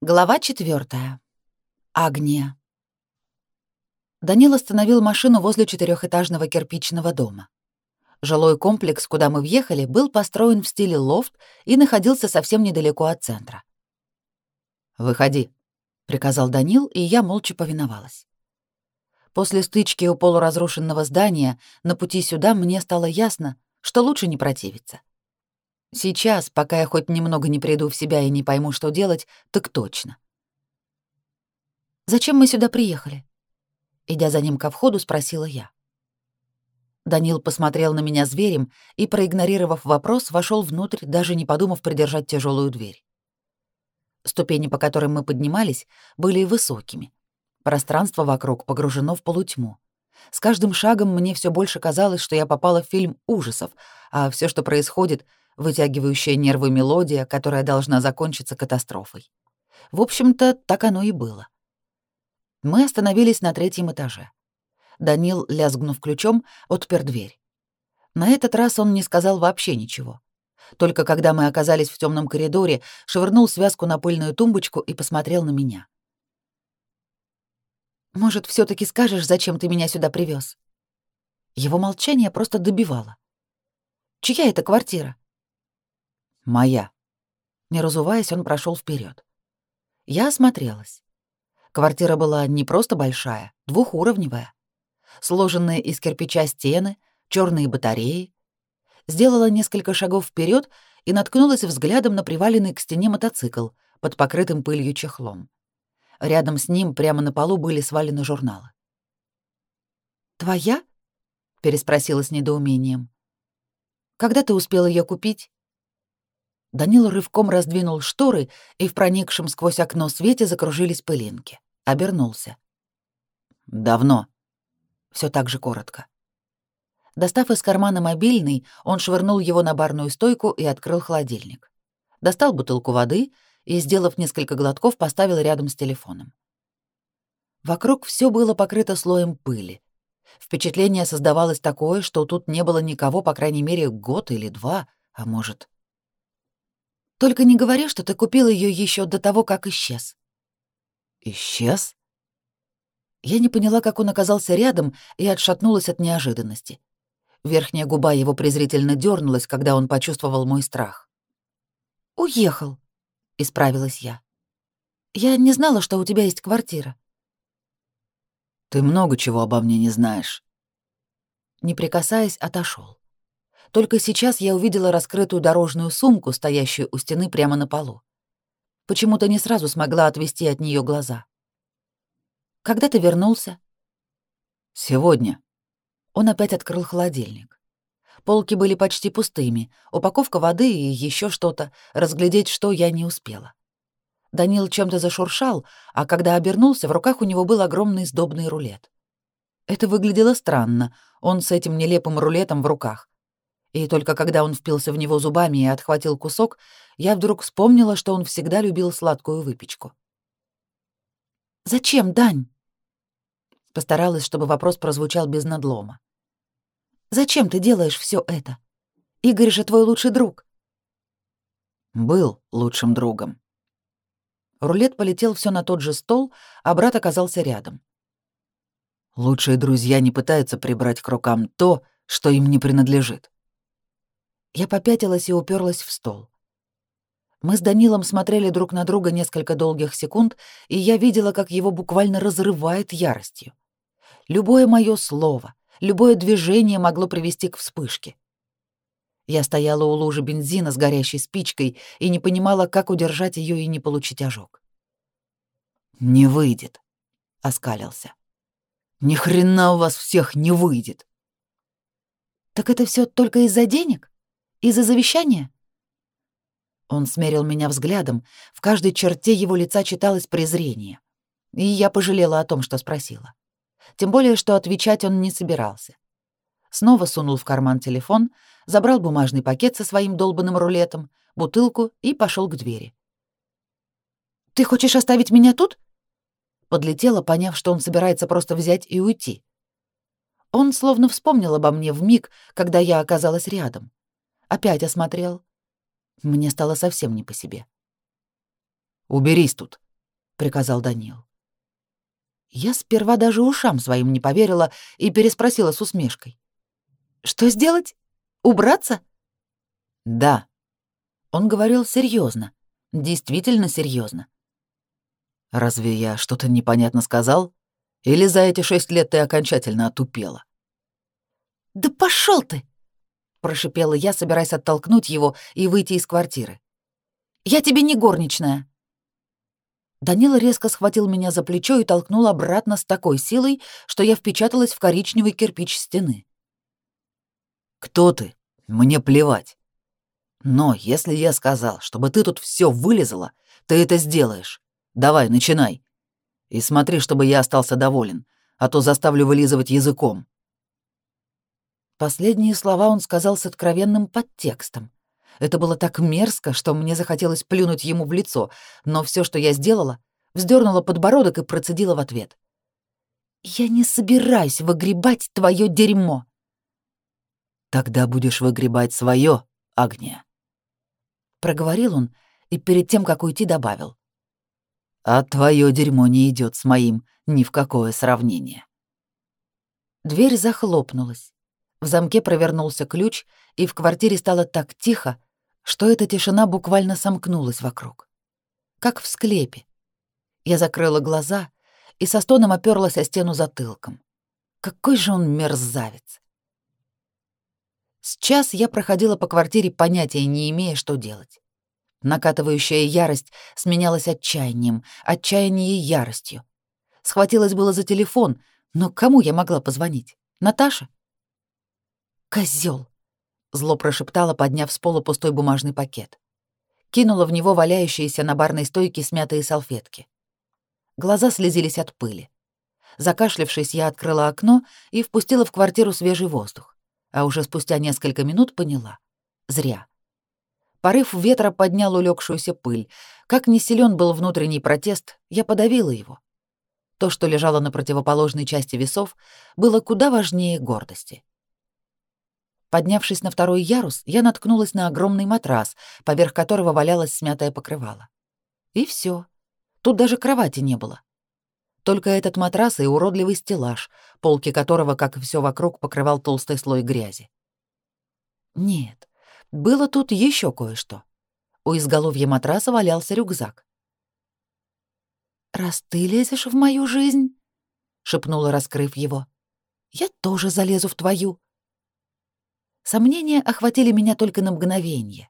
Глава четвертая. Агния. Данил остановил машину возле четырехэтажного кирпичного дома. Жилой комплекс, куда мы въехали, был построен в стиле лофт и находился совсем недалеко от центра. «Выходи», — приказал Данил, и я молча повиновалась. После стычки у полуразрушенного здания на пути сюда мне стало ясно, что лучше не противиться. Сейчас, пока я хоть немного не приду в себя и не пойму, что делать, так точно. «Зачем мы сюда приехали?» Идя за ним ко входу, спросила я. Данил посмотрел на меня зверем и, проигнорировав вопрос, вошел внутрь, даже не подумав придержать тяжелую дверь. Ступени, по которым мы поднимались, были высокими. Пространство вокруг погружено в полутьму. С каждым шагом мне все больше казалось, что я попала в фильм ужасов, а все, что происходит, вытягивающая нервы мелодия, которая должна закончиться катастрофой. В общем-то, так оно и было. Мы остановились на третьем этаже. Данил, лязгнув ключом, отпер дверь. На этот раз он не сказал вообще ничего. Только когда мы оказались в темном коридоре, швырнул связку на пыльную тумбочку и посмотрел на меня. «Может, все таки скажешь, зачем ты меня сюда привез? Его молчание просто добивало. «Чья это квартира?» Моя. Не разуваясь, он прошел вперед. Я осмотрелась. Квартира была не просто большая, двухуровневая. Сложенные из кирпича стены, черные батареи. Сделала несколько шагов вперед и наткнулась взглядом на приваленный к стене мотоцикл под покрытым пылью чехлом. Рядом с ним прямо на полу были свалены журналы. «Твоя?» — переспросила с недоумением. «Когда ты успел ее купить?» Данил рывком раздвинул шторы, и в проникшем сквозь окно свете закружились пылинки. Обернулся. «Давно». Все так же коротко. Достав из кармана мобильный, он швырнул его на барную стойку и открыл холодильник. Достал бутылку воды и, сделав несколько глотков, поставил рядом с телефоном. Вокруг все было покрыто слоем пыли. Впечатление создавалось такое, что тут не было никого, по крайней мере, год или два, а может, только не говори, что ты купил ее еще до того, как исчез. Исчез? Я не поняла, как он оказался рядом, и отшатнулась от неожиданности. Верхняя губа его презрительно дернулась, когда он почувствовал мой страх. «Уехал», — исправилась я. «Я не знала, что у тебя есть квартира». «Ты много чего обо мне не знаешь». Не прикасаясь, отошел. Только сейчас я увидела раскрытую дорожную сумку, стоящую у стены прямо на полу. Почему-то не сразу смогла отвести от нее глаза. «Когда ты вернулся?» «Сегодня». Он опять открыл холодильник. Полки были почти пустыми, упаковка воды и еще что-то, разглядеть что я не успела. Данил чем-то зашуршал, а когда обернулся, в руках у него был огромный сдобный рулет. Это выглядело странно, он с этим нелепым рулетом в руках. И только когда он впился в него зубами и отхватил кусок, я вдруг вспомнила, что он всегда любил сладкую выпечку. «Зачем, Дань?» Постаралась, чтобы вопрос прозвучал без надлома. «Зачем ты делаешь все это? Игорь же твой лучший друг». «Был лучшим другом». Рулет полетел все на тот же стол, а брат оказался рядом. «Лучшие друзья не пытаются прибрать к рукам то, что им не принадлежит». Я попятилась и уперлась в стол. Мы с Данилом смотрели друг на друга несколько долгих секунд, и я видела, как его буквально разрывает яростью. Любое мое слово, любое движение могло привести к вспышке. Я стояла у лужи бензина с горящей спичкой и не понимала, как удержать ее и не получить ожог. «Не выйдет», — оскалился. «Ни хрена у вас всех не выйдет». «Так это все только из-за денег?» Из-за завещания?» Он смерил меня взглядом, в каждой черте его лица читалось презрение. И я пожалела о том, что спросила. Тем более, что отвечать он не собирался. Снова сунул в карман телефон, забрал бумажный пакет со своим долбанным рулетом, бутылку и пошел к двери. «Ты хочешь оставить меня тут?» Подлетела, поняв, что он собирается просто взять и уйти. Он словно вспомнил обо мне в миг, когда я оказалась рядом. Опять осмотрел. Мне стало совсем не по себе. «Уберись тут», приказал Данил. Я сперва даже ушам своим не поверила и переспросила с усмешкой. «Что сделать? Убраться?» «Да». Он говорил серьезно, действительно серьезно. «Разве я что-то непонятно сказал? Или за эти шесть лет ты окончательно отупела?» «Да пошел ты!» — прошипела я, собираясь оттолкнуть его и выйти из квартиры. «Я тебе не горничная!» Данила резко схватил меня за плечо и толкнул обратно с такой силой, что я впечаталась в коричневый кирпич стены. «Кто ты? Мне плевать. Но если я сказал, чтобы ты тут все вылезала, ты это сделаешь. Давай, начинай. И смотри, чтобы я остался доволен, а то заставлю вылизывать языком». Последние слова он сказал с откровенным подтекстом. Это было так мерзко, что мне захотелось плюнуть ему в лицо, но все, что я сделала, вздернула подбородок и процедила в ответ. «Я не собираюсь выгребать твое дерьмо!» «Тогда будешь выгребать свое, Агния!» Проговорил он и перед тем, как уйти, добавил. «А твое дерьмо не идет с моим ни в какое сравнение». Дверь захлопнулась. В замке провернулся ключ, и в квартире стало так тихо, что эта тишина буквально сомкнулась вокруг. Как в склепе. Я закрыла глаза и со стоном оперлась о стену затылком. Какой же он мерзавец. Сейчас я проходила по квартире, понятия не имея, что делать. Накатывающая ярость сменялась отчаянием, отчаяние яростью. Схватилась было за телефон, но кому я могла позвонить? Наташа? Козел! зло прошептала, подняв с пола пустой бумажный пакет. Кинула в него валяющиеся на барной стойке смятые салфетки. Глаза слезились от пыли. Закашлявшись, я открыла окно и впустила в квартиру свежий воздух. А уже спустя несколько минут поняла. Зря. Порыв ветра поднял улегшуюся пыль. Как не силен был внутренний протест, я подавила его. То, что лежало на противоположной части весов, было куда важнее гордости. Поднявшись на второй ярус, я наткнулась на огромный матрас, поверх которого валялось смятое покрывало. И все. Тут даже кровати не было. Только этот матрас и уродливый стеллаж, полки которого, как и все вокруг, покрывал толстый слой грязи. Нет, было тут еще кое-что. У изголовья матраса валялся рюкзак. «Раз ты лезешь в мою жизнь», — шепнула, раскрыв его, — «я тоже залезу в твою». Сомнения охватили меня только на мгновение.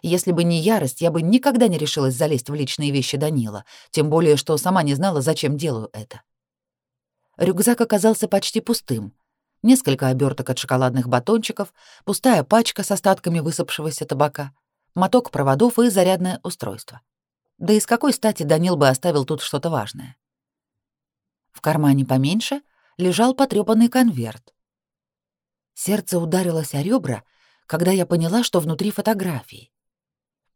Если бы не ярость, я бы никогда не решилась залезть в личные вещи Данила, тем более что сама не знала, зачем делаю это. Рюкзак оказался почти пустым. Несколько оберток от шоколадных батончиков, пустая пачка с остатками высыпавшегося табака, моток проводов и зарядное устройство. Да и с какой стати Данил бы оставил тут что-то важное? В кармане поменьше лежал потрёпанный конверт. Сердце ударилось о ребра, когда я поняла, что внутри фотографии.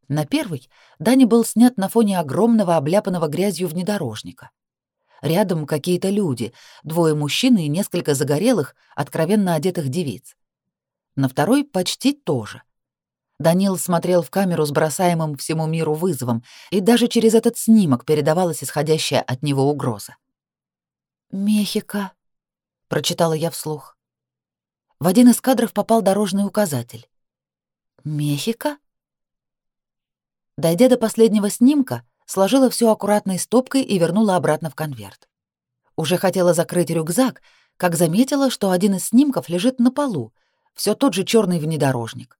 На первой Дани был снят на фоне огромного обляпанного грязью внедорожника. Рядом какие-то люди, двое мужчин и несколько загорелых, откровенно одетых девиц. На второй почти тоже. Данил смотрел в камеру с бросаемым всему миру вызовом, и даже через этот снимок передавалась исходящая от него угроза. «Мехико», — прочитала я вслух. В один из кадров попал дорожный указатель. «Мехико?» Дойдя до последнего снимка, сложила все аккуратной стопкой и вернула обратно в конверт. Уже хотела закрыть рюкзак, как заметила, что один из снимков лежит на полу, все тот же черный внедорожник.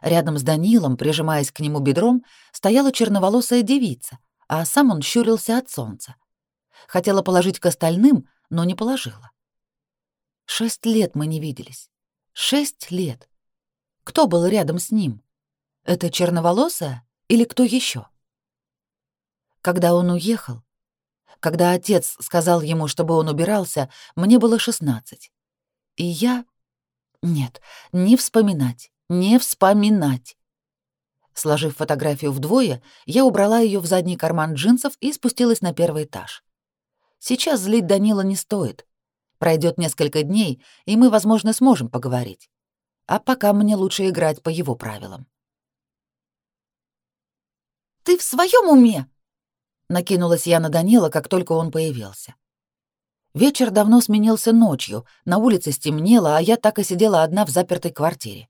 Рядом с Данилом, прижимаясь к нему бедром, стояла черноволосая девица, а сам он щурился от солнца. Хотела положить к остальным, но не положила. Шесть лет мы не виделись. Шесть лет. Кто был рядом с ним? Это черноволосая или кто еще? Когда он уехал, когда отец сказал ему, чтобы он убирался, мне было шестнадцать. И я... Нет, не вспоминать, не вспоминать. Сложив фотографию вдвое, я убрала ее в задний карман джинсов и спустилась на первый этаж. Сейчас злить Данила не стоит. Пройдет несколько дней, и мы, возможно, сможем поговорить. А пока мне лучше играть по его правилам. «Ты в своем уме?» Накинулась я на Данила, как только он появился. Вечер давно сменился ночью, на улице стемнело, а я так и сидела одна в запертой квартире.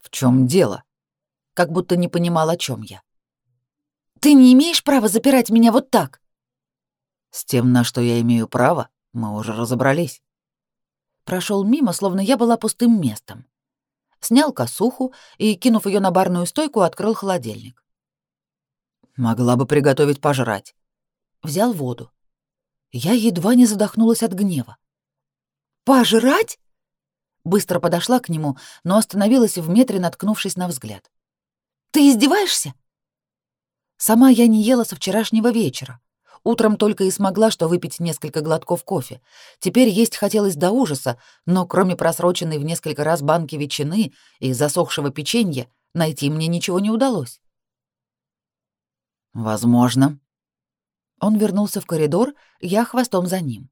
В чем дело? Как будто не понимал, о чем я. Ты не имеешь права запирать меня вот так. С тем, на что я имею право, мы уже разобрались. Прошел мимо, словно я была пустым местом. Снял косуху и, кинув ее на барную стойку, открыл холодильник. Могла бы приготовить пожрать. Взял воду. Я едва не задохнулась от гнева. «Пожрать?» Быстро подошла к нему, но остановилась в метре, наткнувшись на взгляд. «Ты издеваешься?» Сама я не ела со вчерашнего вечера. Утром только и смогла что выпить несколько глотков кофе. Теперь есть хотелось до ужаса, но кроме просроченной в несколько раз банки ветчины и засохшего печенья, найти мне ничего не удалось. «Возможно», он вернулся в коридор, я хвостом за ним.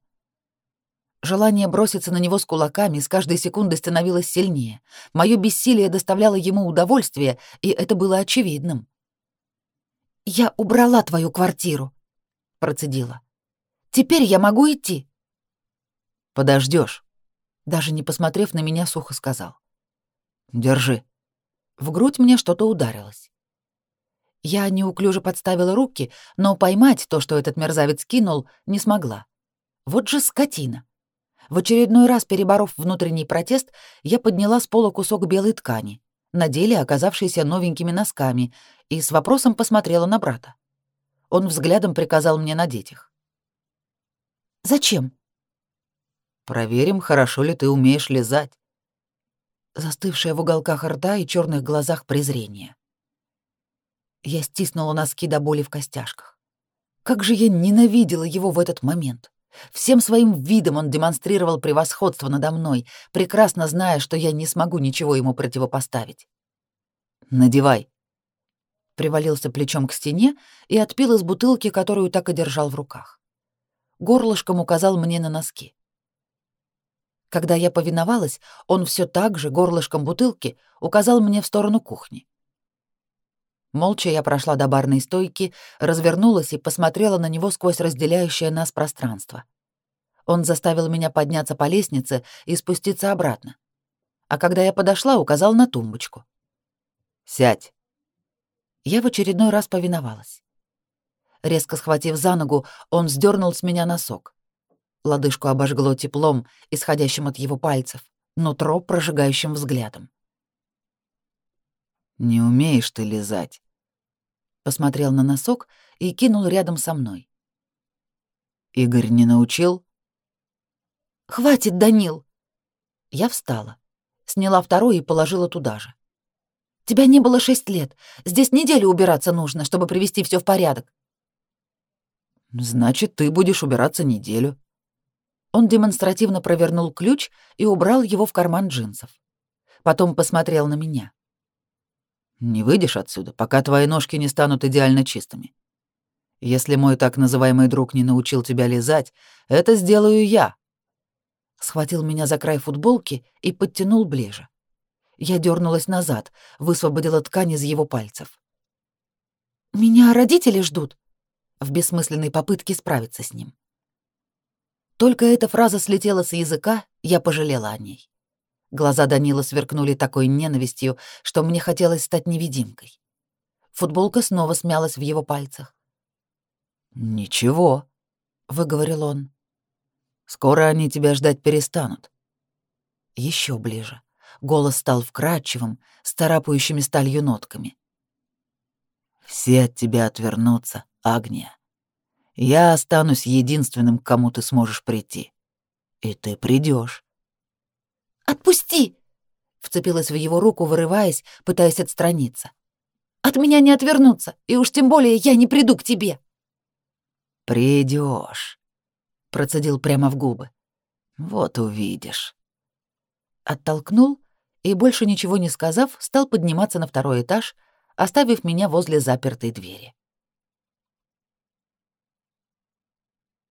Желание броситься на него с кулаками с каждой секундой становилось сильнее. Моё бессилие доставляло ему удовольствие, и это было очевидным. «Я убрала твою квартиру», — процедила. «Теперь я могу идти». Подождешь, даже не посмотрев на меня, сухо сказал. «Держи». В грудь мне что-то ударилось. Я неуклюже подставила руки, но поймать то, что этот мерзавец кинул, не смогла. Вот же скотина. В очередной раз переборов внутренний протест, я подняла с пола кусок белой ткани, на деле оказавшийся новенькими носками, и с вопросом посмотрела на брата. Он взглядом приказал мне надеть их. «Зачем?» «Проверим, хорошо ли ты умеешь лизать». Застывшая в уголках рта и черных глазах презрение. Я стиснула носки до боли в костяшках. Как же я ненавидела его в этот момент. Всем своим видом он демонстрировал превосходство надо мной, прекрасно зная, что я не смогу ничего ему противопоставить. «Надевай», привалился плечом к стене и отпил из бутылки, которую так и держал в руках. Горлышком указал мне на носки. Когда я повиновалась, он все так же горлышком бутылки указал мне в сторону кухни. Молча я прошла до барной стойки, развернулась и посмотрела на него сквозь разделяющее нас пространство. Он заставил меня подняться по лестнице и спуститься обратно. А когда я подошла, указал на тумбочку. «Сядь». Я в очередной раз повиновалась. Резко схватив за ногу, он сдернул с меня носок. Лодыжку обожгло теплом, исходящим от его пальцев, нутро прожигающим взглядом. «Не умеешь ты лизать», — посмотрел на носок и кинул рядом со мной. «Игорь не научил?» «Хватит, Данил!» Я встала, сняла второй и положила туда же. «Тебя не было шесть лет. Здесь неделю убираться нужно, чтобы привести все в порядок». «Значит, ты будешь убираться неделю». Он демонстративно провернул ключ и убрал его в карман джинсов. Потом посмотрел на меня. Не выйдешь отсюда, пока твои ножки не станут идеально чистыми. Если мой так называемый друг не научил тебя лизать, это сделаю я. Схватил меня за край футболки и подтянул ближе. Я дернулась назад, высвободила ткань из его пальцев. Меня родители ждут. В бессмысленной попытке справиться с ним. Только эта фраза слетела с языка, я пожалела о ней. Глаза Данила сверкнули такой ненавистью, что мне хотелось стать невидимкой. Футболка снова смялась в его пальцах. «Ничего», — выговорил он. «Скоро они тебя ждать перестанут». Еще ближе. Голос стал вкрадчивым, с тарапающими сталью нотками. «Все от тебя отвернутся, Агния. Я останусь единственным, к кому ты сможешь прийти. И ты придешь. «Отпусти!» — вцепилась в его руку, вырываясь, пытаясь отстраниться. «От меня не отвернуться, и уж тем более я не приду к тебе!» «Придешь», — процедил прямо в губы. «Вот увидишь». Оттолкнул и, больше ничего не сказав, стал подниматься на второй этаж, оставив меня возле запертой двери.